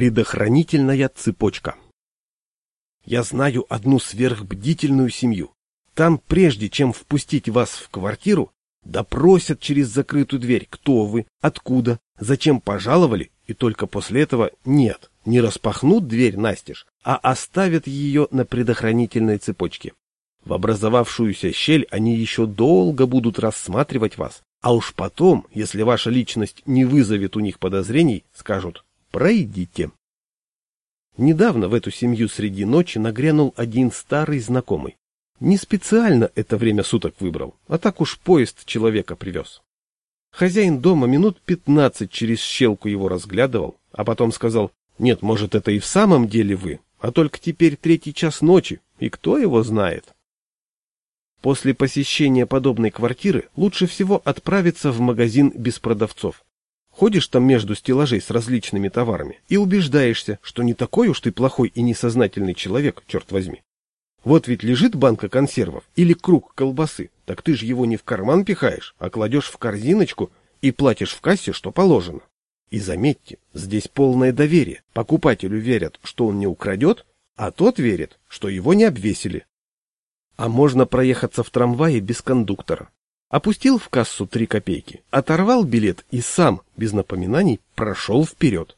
Предохранительная цепочка. Я знаю одну сверхбдительную семью. Там, прежде чем впустить вас в квартиру, допросят через закрытую дверь, кто вы, откуда, зачем пожаловали, и только после этого нет, не распахнут дверь настежь, а оставят ее на предохранительной цепочке. В образовавшуюся щель они еще долго будут рассматривать вас, а уж потом, если ваша личность не вызовет у них подозрений, скажут Пройдите. Недавно в эту семью среди ночи нагрянул один старый знакомый. Не специально это время суток выбрал, а так уж поезд человека привез. Хозяин дома минут пятнадцать через щелку его разглядывал, а потом сказал, нет, может, это и в самом деле вы, а только теперь третий час ночи, и кто его знает? После посещения подобной квартиры лучше всего отправиться в магазин без продавцов. Ходишь там между стеллажей с различными товарами и убеждаешься, что не такой уж ты плохой и несознательный человек, черт возьми. Вот ведь лежит банка консервов или круг колбасы, так ты же его не в карман пихаешь, а кладешь в корзиночку и платишь в кассе, что положено. И заметьте, здесь полное доверие. Покупателю верят, что он не украдет, а тот верит, что его не обвесили. А можно проехаться в трамвае без кондуктора. Опустил в кассу три копейки, оторвал билет и сам, без напоминаний, прошел вперед.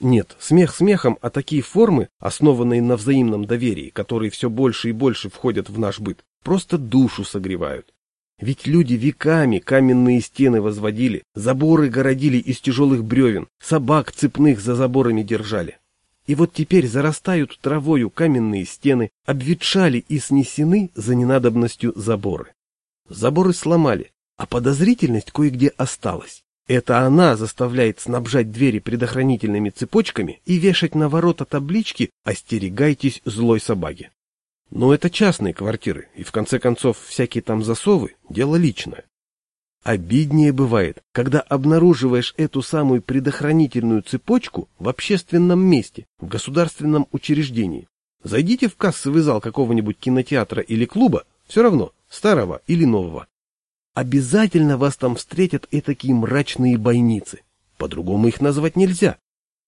Нет, смех смехом, а такие формы, основанные на взаимном доверии, которые все больше и больше входят в наш быт, просто душу согревают. Ведь люди веками каменные стены возводили, заборы городили из тяжелых бревен, собак цепных за заборами держали. И вот теперь зарастают травою каменные стены, обветшали и снесены за ненадобностью заборы. Заборы сломали, а подозрительность кое-где осталась. Это она заставляет снабжать двери предохранительными цепочками и вешать на ворота таблички «Остерегайтесь злой собаки». Но это частные квартиры, и в конце концов всякие там засовы – дело личное. Обиднее бывает, когда обнаруживаешь эту самую предохранительную цепочку в общественном месте, в государственном учреждении. Зайдите в кассовый зал какого-нибудь кинотеатра или клуба, все равно, старого или нового. Обязательно вас там встретят и такие мрачные бойницы. По-другому их назвать нельзя.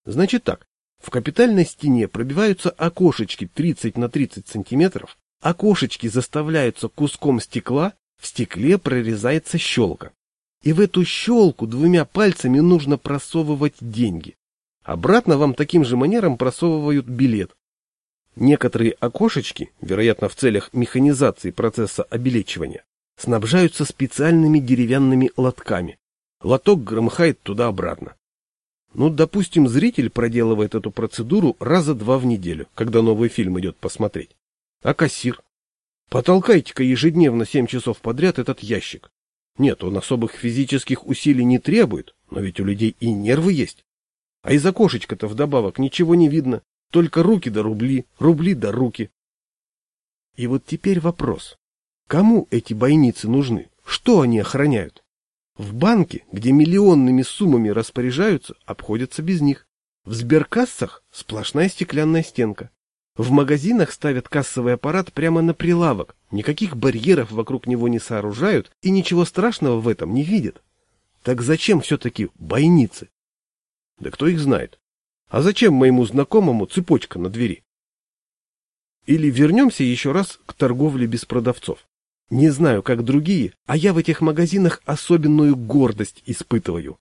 Значит так, в капитальной стене пробиваются окошечки 30 на 30 сантиметров, окошечки заставляются куском стекла, в стекле прорезается щелка. И в эту щелку двумя пальцами нужно просовывать деньги. Обратно вам таким же манером просовывают билет, Некоторые окошечки, вероятно в целях механизации процесса обелечивания, снабжаются специальными деревянными лотками. Лоток громыхает туда-обратно. Ну, допустим, зритель проделывает эту процедуру раза два в неделю, когда новый фильм идет посмотреть. А кассир? Потолкайте-ка ежедневно семь часов подряд этот ящик. Нет, он особых физических усилий не требует, но ведь у людей и нервы есть. А из окошечка-то вдобавок ничего не видно, только руки да рубли, рубли да руки. И вот теперь вопрос. Кому эти бойницы нужны? Что они охраняют? В банке, где миллионными суммами распоряжаются, обходятся без них. В сберкассах сплошная стеклянная стенка. В магазинах ставят кассовый аппарат прямо на прилавок, никаких барьеров вокруг него не сооружают и ничего страшного в этом не видят. Так зачем все-таки бойницы? Да кто их знает? А зачем моему знакомому цепочка на двери? Или вернемся еще раз к торговле без продавцов. Не знаю, как другие, а я в этих магазинах особенную гордость испытываю.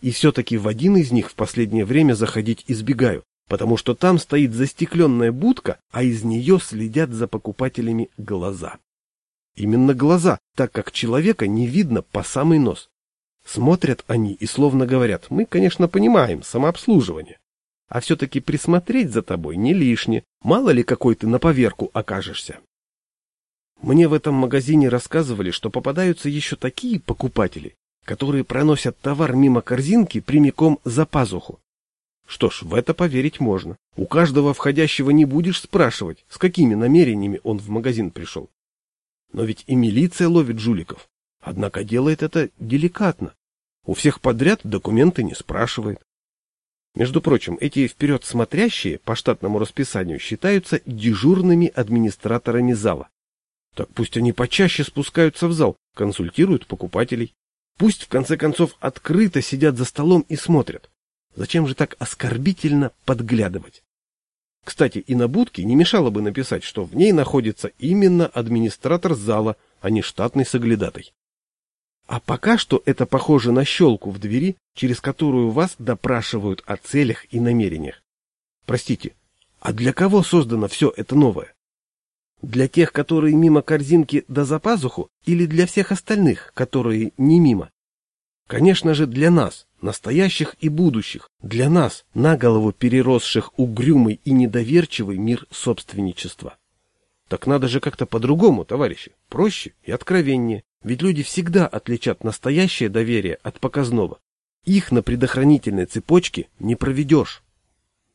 И все-таки в один из них в последнее время заходить избегаю, потому что там стоит застекленная будка, а из нее следят за покупателями глаза. Именно глаза, так как человека не видно по самый нос. Смотрят они и словно говорят, мы, конечно, понимаем, самообслуживание. А все-таки присмотреть за тобой не лишне, мало ли какой ты на поверку окажешься. Мне в этом магазине рассказывали, что попадаются еще такие покупатели, которые проносят товар мимо корзинки прямиком за пазуху. Что ж, в это поверить можно. У каждого входящего не будешь спрашивать, с какими намерениями он в магазин пришел. Но ведь и милиция ловит жуликов. Однако делает это деликатно. У всех подряд документы не спрашивает. Между прочим, эти вперед смотрящие по штатному расписанию считаются дежурными администраторами зала. Так пусть они почаще спускаются в зал, консультируют покупателей. Пусть в конце концов открыто сидят за столом и смотрят. Зачем же так оскорбительно подглядывать? Кстати, и на будке не мешало бы написать, что в ней находится именно администратор зала, а не штатный соглядатай. А пока что это похоже на щелку в двери, через которую вас допрашивают о целях и намерениях. Простите, а для кого создано все это новое? Для тех, которые мимо корзинки да за пазуху, или для всех остальных, которые не мимо? Конечно же, для нас, настоящих и будущих, для нас, на голову переросших угрюмый и недоверчивый мир собственничества. Так надо же как-то по-другому, товарищи, проще и откровеннее, ведь люди всегда отличат настоящее доверие от показного. Их на предохранительной цепочке не проведешь.